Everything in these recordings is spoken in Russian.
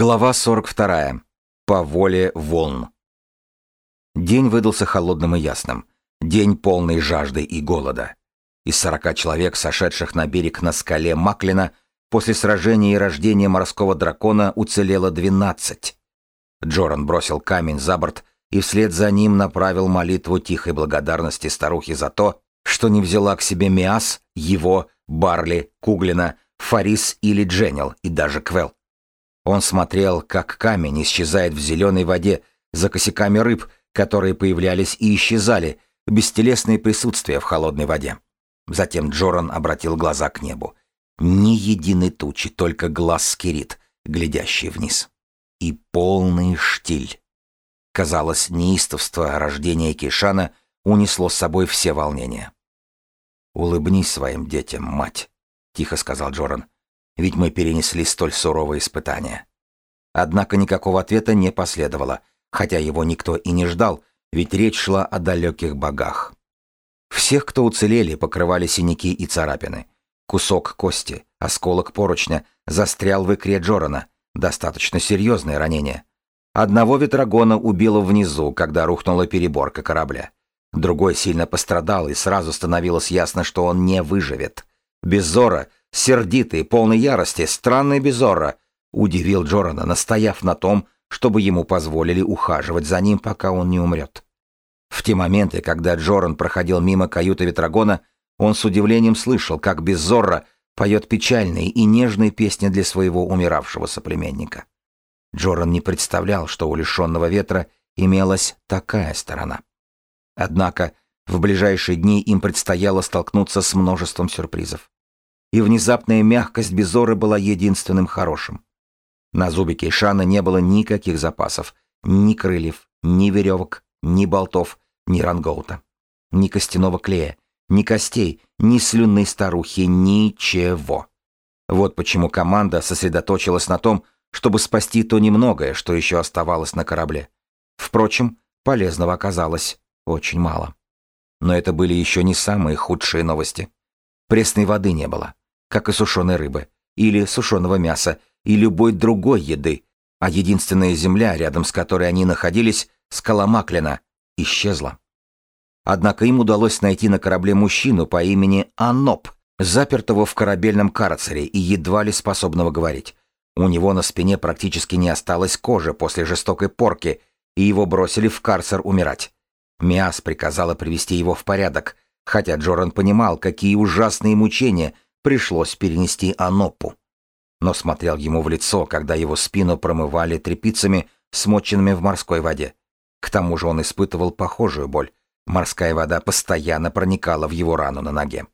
Глава 42. По воле волн. День выдался холодным и ясным. День полный жажды и голода. Из сорока человек, сошедших на берег на скале Маклина, после сражения и рождения морского дракона уцелело двенадцать. Джоран бросил камень за борт и вслед за ним направил молитву тихой благодарности старухе за то, что не взяла к себе Миас, его, Барли, Куглина, Фарис или Дженнил и даже Квел. Он смотрел, как камень исчезает в зеленой воде за косяками рыб, которые появлялись и исчезали, бестелесное присутствие в холодной воде. Затем Джоран обратил глаза к небу. Ни единой тучи, только глаз скирит, глядящий вниз. И полный штиль. Казалось, неистовство рождения Кишана унесло с собой все волнения. «Улыбнись своим детям, мать», — тихо сказал Джоран ведь мы перенесли столь суровые испытания. Однако никакого ответа не последовало, хотя его никто и не ждал, ведь речь шла о далеких богах. Всех, кто уцелели, покрывали синяки и царапины. Кусок кости, осколок поручня застрял в икре Джорана, достаточно серьезное ранение. Одного ветрогона убило внизу, когда рухнула переборка корабля. Другой сильно пострадал, и сразу становилось ясно, что он не выживет. Без Зора сердитый, полный ярости, странный Безорро, удивил Джорана, настояв на том, чтобы ему позволили ухаживать за ним, пока он не умрет. В те моменты, когда Джоран проходил мимо каюты Ветрогона, он с удивлением слышал, как Безорро поет печальные и нежные песни для своего умиравшего соплеменника. Джоран не представлял, что у лишенного ветра имелась такая сторона. Однако в ближайшие дни им предстояло столкнуться с множеством сюрпризов и внезапная мягкость Безоры была единственным хорошим. На зубе Кейшана не было никаких запасов, ни крыльев, ни веревок, ни болтов, ни рангоута, ни костяного клея, ни костей, ни слюнной старухи, ничего. Вот почему команда сосредоточилась на том, чтобы спасти то немногое, что еще оставалось на корабле. Впрочем, полезного оказалось очень мало. Но это были еще не самые худшие новости. Пресной воды не было как и сушеной рыбы, или сушеного мяса, и любой другой еды, а единственная земля, рядом с которой они находились, скала Маклина, исчезла. Однако им удалось найти на корабле мужчину по имени Аноп, запертого в корабельном карцере и едва ли способного говорить. У него на спине практически не осталось кожи после жестокой порки, и его бросили в карцер умирать. Миас приказала привести его в порядок, хотя Джоран понимал, какие ужасные мучения – пришлось перенести Анопу. Но смотрел ему в лицо, когда его спину промывали тряпицами, смоченными в морской воде. К тому же он испытывал похожую боль. Морская вода постоянно проникала в его рану на ноге.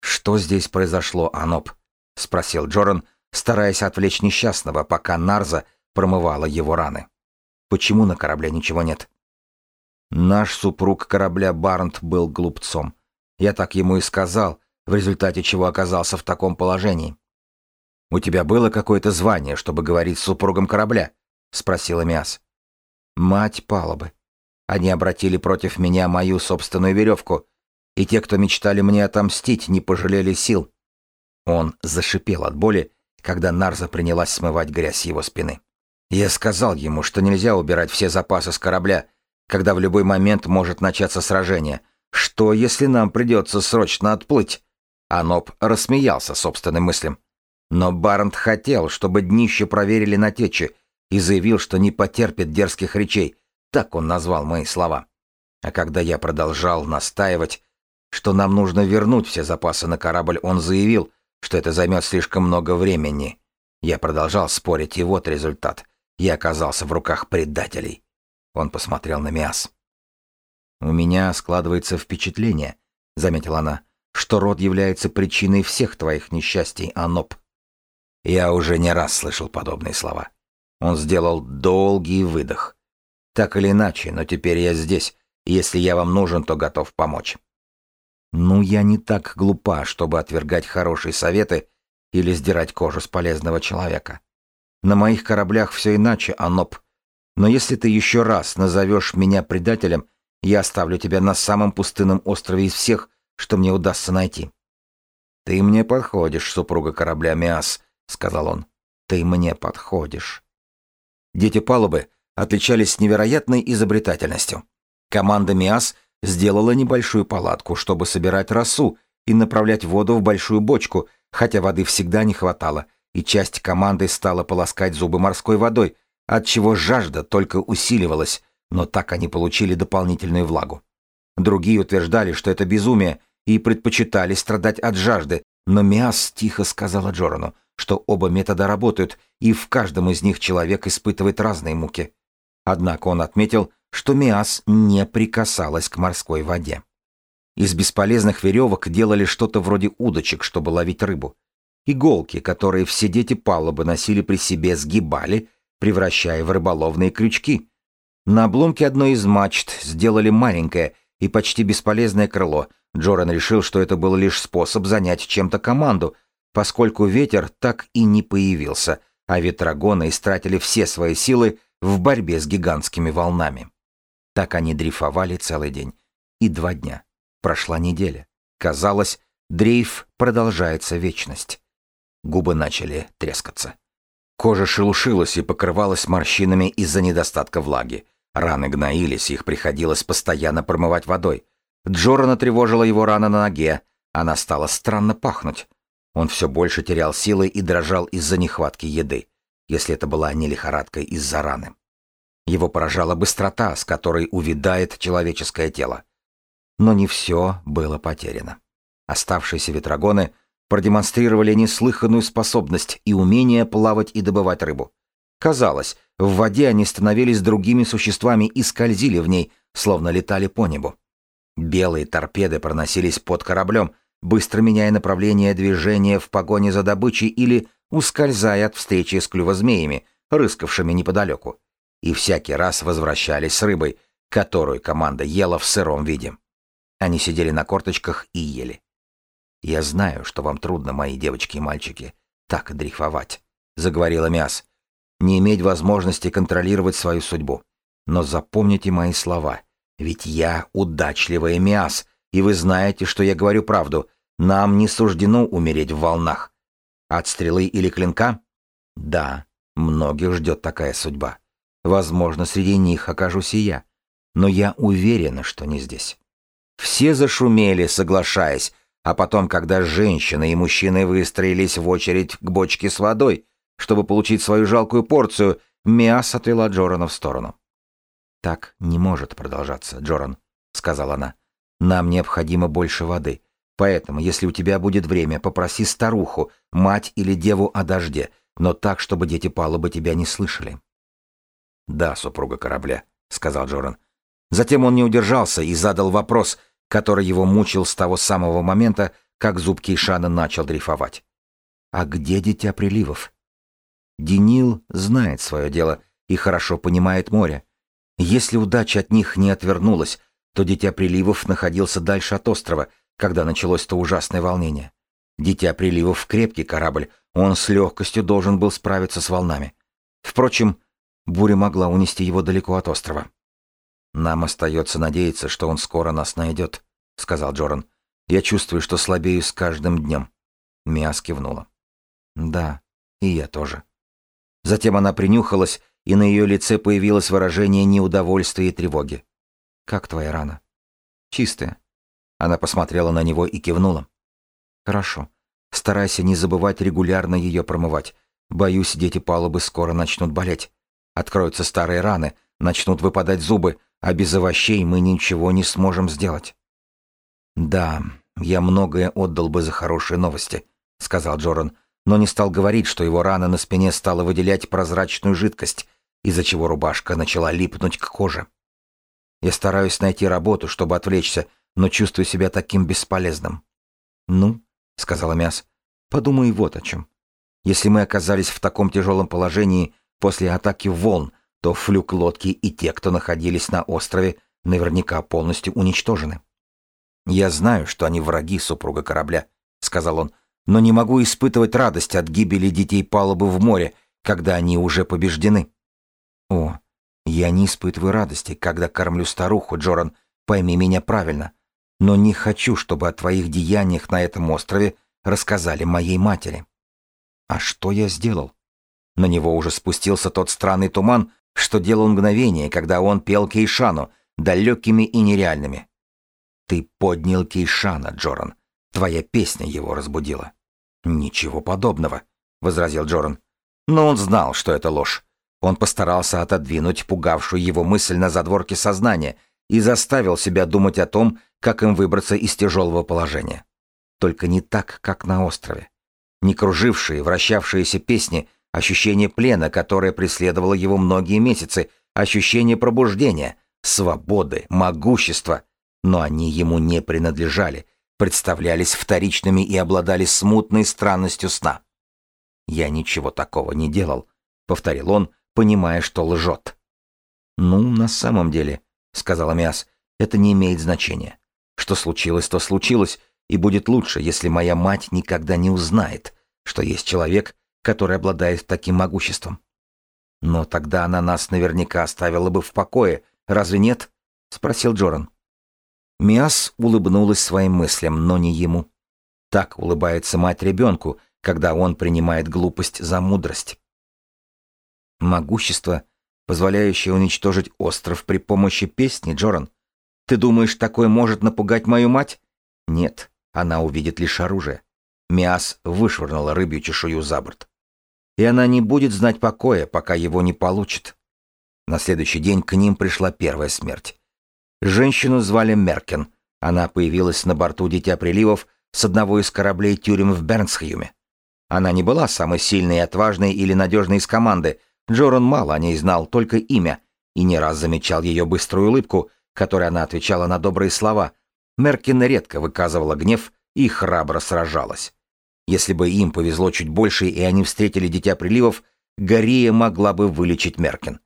«Что здесь произошло, Аноп?» — спросил Джоран, стараясь отвлечь несчастного, пока Нарза промывала его раны. «Почему на корабле ничего нет?» Наш супруг корабля Барнт был глупцом. Я так ему и сказал, в результате чего оказался в таком положении. «У тебя было какое-то звание, чтобы говорить с супругом корабля?» — спросила Миас. «Мать палубы. Они обратили против меня мою собственную веревку, и те, кто мечтали мне отомстить, не пожалели сил». Он зашипел от боли, когда Нарза принялась смывать грязь с его спины. Я сказал ему, что нельзя убирать все запасы с корабля, когда в любой момент может начаться сражение. Что, если нам придется срочно отплыть? Аноб рассмеялся собственным мыслям. Но Барнт хотел, чтобы днище проверили на течи, и заявил, что не потерпит дерзких речей. Так он назвал мои слова. А когда я продолжал настаивать, что нам нужно вернуть все запасы на корабль, он заявил, что это займет слишком много времени. Я продолжал спорить, и вот результат. Я оказался в руках предателей. Он посмотрел на Миас. «У меня складывается впечатление», — заметила она, что род является причиной всех твоих несчастий, Аноп. Я уже не раз слышал подобные слова. Он сделал долгий выдох. Так или иначе, но теперь я здесь, если я вам нужен, то готов помочь. Ну, я не так глупа, чтобы отвергать хорошие советы или сдирать кожу с полезного человека. На моих кораблях все иначе, Аноп. Но если ты еще раз назовешь меня предателем, я оставлю тебя на самом пустынном острове из всех, что мне удастся найти. «Ты мне подходишь, супруга корабля Миас», — сказал он. ты мне подходишь. Дети палубы отличались невероятной изобретательностью. Команда МИАС сделала небольшую палатку, чтобы собирать росу и направлять воду в большую бочку, хотя воды всегда не хватало, и часть команды стала полоскать зубы морской водой, отчего жажда только усиливалась, но так они получили дополнительную влагу. Другие утверждали, что это безумие, и предпочитали страдать от жажды, но Миас тихо сказала Джорану, что оба метода работают, и в каждом из них человек испытывает разные муки. Однако он отметил, что Миас не прикасалась к морской воде. Из бесполезных веревок делали что-то вроде удочек, чтобы ловить рыбу. Иголки, которые все дети палубы носили при себе, сгибали, превращая в рыболовные крючки. На обломке одной из мачт сделали маленькое и почти бесполезное крыло. Джоран решил, что это был лишь способ занять чем-то команду, поскольку ветер так и не появился, а ветрогоны истратили все свои силы в борьбе с гигантскими волнами. Так они дрейфовали целый день. И два дня. Прошла неделя. Казалось, дрейф продолжается вечность. Губы начали трескаться. Кожа шелушилась и покрывалась морщинами из-за недостатка влаги. Раны гноились, их приходилось постоянно промывать водой. Джорана тревожила его рана на ноге. Она стала странно пахнуть. Он все больше терял силы и дрожал из-за нехватки еды, если это была не лихорадка из-за раны. Его поражала быстрота, с которой увядает человеческое тело. Но не все было потеряно. Оставшиеся ветрогоны продемонстрировали неслыханную способность и умение плавать и добывать рыбу. Казалось, в воде они становились другими существами и скользили в ней, словно летали по небу. Белые торпеды проносились под кораблем, быстро меняя направление движения в погоне за добычей или ускользая от встречи с клювозмеями, рыскавшими неподалеку. И всякий раз возвращались с рыбой, которую команда ела в сыром виде. Они сидели на корточках и ели. «Я знаю, что вам трудно, мои девочки и мальчики, так дрейфовать», — заговорила Мяс. «Не иметь возможности контролировать свою судьбу. Но запомните мои слова, ведь я удачливая Мяс, и вы знаете, что я говорю правду. Нам не суждено умереть в волнах. От стрелы или клинка? Да, многих ждет такая судьба. Возможно, среди них окажусь и я. Но я уверена, что не здесь. Все зашумели, соглашаясь, а потом, когда женщины и мужчины выстроились в очередь к бочке с водой, чтобы получить свою жалкую порцию, Миас отвела Джорана в сторону. «Так не может продолжаться, Джоран», — сказала она. Нам необходимо больше воды. Поэтому, если у тебя будет время, попроси старуху, мать или деву о дожде, но так, чтобы дети палубы тебя не слышали. Да, супруга корабля, сказал Джоран. Затем он не удержался и задал вопрос, который его мучил с того самого момента, как зуб Кейшана начал дрейфовать. А где дитя приливов? Денил знает свое дело и хорошо понимает море. Если удача от них не отвернулась, то Дитя Приливов находился дальше от острова, когда началось то ужасное волнение. Дитя Приливов — крепкий корабль, он с легкостью должен был справиться с волнами. Впрочем, буря могла унести его далеко от острова. «Нам остается надеяться, что он скоро нас найдет», — сказал Джоран. «Я чувствую, что слабею с каждым днем». Миас кивнула. «Да, и я тоже». Затем она принюхалась, и на ее лице появилось выражение неудовольствия и тревоги. Как твоя рана? Чистая. Она посмотрела на него и кивнула. Хорошо. Старайся не забывать регулярно ее промывать. Боюсь, дети палубы скоро начнут болеть. Откроются старые раны, начнут выпадать зубы, а без овощей мы ничего не сможем сделать. Да, я многое отдал бы за хорошие новости, сказал Джоран, но не стал говорить, что его рана на спине стала выделять прозрачную жидкость, из-за чего рубашка начала липнуть к коже. Я стараюсь найти работу, чтобы отвлечься, но чувствую себя таким бесполезным. Ну, сказала Мяс, подумай вот о чем. Если мы оказались в таком тяжелом положении после атаки волн, то флюк лодки и те, кто находились на острове, наверняка полностью уничтожены. Я знаю, что они враги супруга корабля, сказал он, но не могу испытывать радость от гибели детей палубы в море, когда они уже побеждены. О, я не испытываю радости, когда кормлю старуху, Джоран, пойми меня правильно. Но не хочу, чтобы о твоих деяниях на этом острове рассказали моей матери. А что я сделал? На него уже спустился тот странный туман, что делал мгновение, когда он пел Кейшану, далекими и нереальными. «Ты поднял Кейшана, Джоран. Твоя песня его разбудила». «Ничего подобного», — возразил Джоран. Но он знал, что это ложь. Он постарался отодвинуть пугавшую его мысль на задворке сознания и заставил себя думать о том, как им выбраться из тяжелого положения. Только не так, как на острове. Не кружившие, вращавшиеся песни, ощущение плена, которое преследовало его многие месяцы, ощущение пробуждения, свободы, могущества. Но они ему не принадлежали, представлялись вторичными и обладали смутной странностью сна. «Я ничего такого не делал», — повторил он, понимая, что лжет. «Ну, на самом деле», — сказала Миас, — «это не имеет значения. Что случилось, то случилось, и будет лучше, если моя мать никогда не узнает, что есть человек, который обладает таким могуществом. Но тогда она нас наверняка оставила бы в покое, разве нет? спросил Джоран. Миас улыбнулась своим мыслям, но не ему. Так улыбается мать ребенку, когда он принимает глупость за мудрость. Могущество, позволяющее уничтожить остров при помощи песни, Джоран. Ты думаешь, такое может напугать мою мать? Нет, она увидит лишь оружие. Миас вышвырнула рыбью чешую за борт. И она не будет знать покоя, пока его не получит. На следующий день к ним пришла первая смерть. Женщину звали Меркен. Она появилась на борту Дитя Приливов с одного из кораблей тюрем в Бернсхюме. Она не была самой сильной отважной или надежной из команды, Джоран мало о ней знал, только имя, и не раз замечал ее быструю улыбку, которой она отвечала на добрые слова. Меркин редко выказывала гнев и храбро сражалась. Если бы им повезло чуть больше, и они встретили Дитя Приливов, Гария могла бы вылечить Меркин.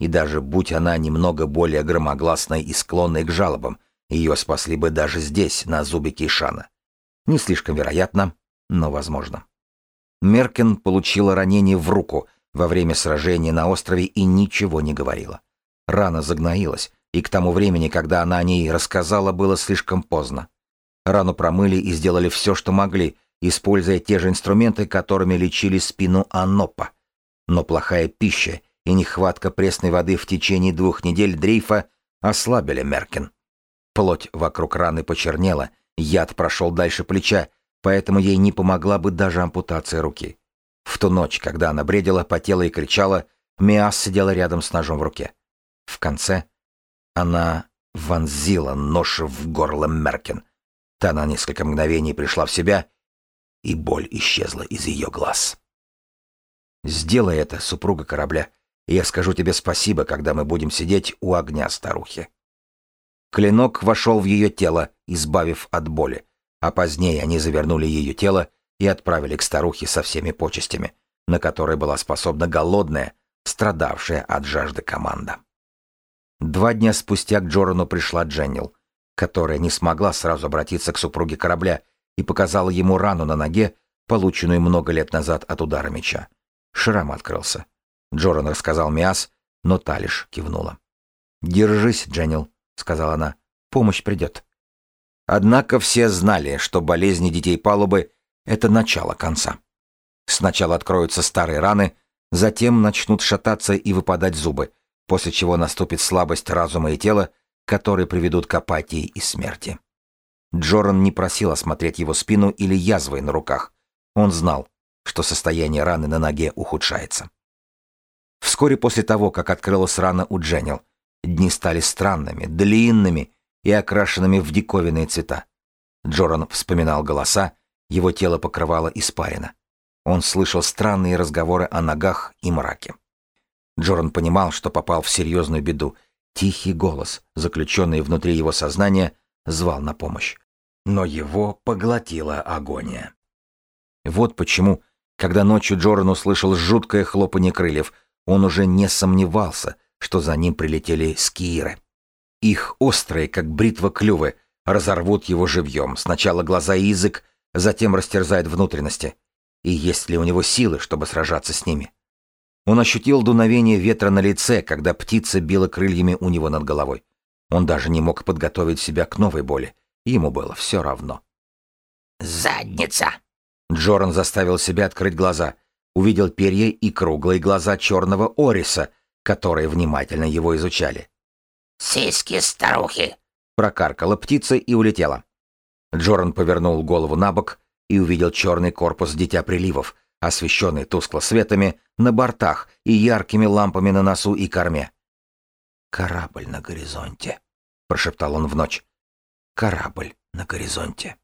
И даже будь она немного более громогласной и склонной к жалобам, ее спасли бы даже здесь, на зубе Кейшана. Не слишком вероятно, но возможно. Меркин получила ранение в руку — во время сражения на острове и ничего не говорила. Рана загноилась, и к тому времени, когда она о ней рассказала, было слишком поздно. Рану промыли и сделали все, что могли, используя те же инструменты, которыми лечили спину Анопа. Но плохая пища и нехватка пресной воды в течение двух недель дрейфа ослабили Меркин. Плоть вокруг раны почернела, яд прошел дальше плеча, поэтому ей не помогла бы даже ампутация руки. В ту ночь, когда она бредила, потела и кричала, Миас сидела рядом с ножом в руке. В конце она вонзила нож в горло Меркин. Та на несколько мгновений пришла в себя, и боль исчезла из ее глаз. «Сделай это, супруга корабля, я скажу тебе спасибо, когда мы будем сидеть у огня старухи». Клинок вошел в ее тело, избавив от боли, а позднее они завернули ее тело и отправили к старухе со всеми почестями, на которые была способна голодная, страдавшая от жажды команда. Два дня спустя к Джорану пришла Дженнил, которая не смогла сразу обратиться к супруге корабля и показала ему рану на ноге, полученную много лет назад от удара меча. Шрам открылся. Джоран рассказал Миас, но та лишь кивнула. «Держись, Дженнил», — сказала она, — «помощь придет». Однако все знали, что болезни детей палубы это начало конца. Сначала откроются старые раны, затем начнут шататься и выпадать зубы, после чего наступит слабость разума и тела, которые приведут к апатии и смерти. Джоран не просил осмотреть его спину или язвы на руках. Он знал, что состояние раны на ноге ухудшается. Вскоре после того, как открылась рана у Дженнил, дни стали странными, длинными и окрашенными в диковинные цвета. Джоран вспоминал голоса, его тело покрывало испарина. Он слышал странные разговоры о ногах и мраке. Джоран понимал, что попал в серьезную беду. Тихий голос, заключенный внутри его сознания, звал на помощь. Но его поглотила агония. Вот почему, когда ночью Джоран услышал жуткое хлопанье крыльев, он уже не сомневался, что за ним прилетели скииры. Их острые, как бритва клювы, разорвут его живьем. Сначала глаза и язык, затем растерзает внутренности. И есть ли у него силы, чтобы сражаться с ними? Он ощутил дуновение ветра на лице, когда птица била крыльями у него над головой. Он даже не мог подготовить себя к новой боли. Ему было все равно. «Задница!» Джоран заставил себя открыть глаза. Увидел перья и круглые глаза черного ориса, которые внимательно его изучали. «Сиськи старухи!» — прокаркала птица и улетела. Джоран повернул голову на бок и увидел черный корпус Дитя Приливов, освещенный тускло светами на бортах и яркими лампами на носу и корме. «Корабль на горизонте», — прошептал он в ночь. «Корабль на горизонте».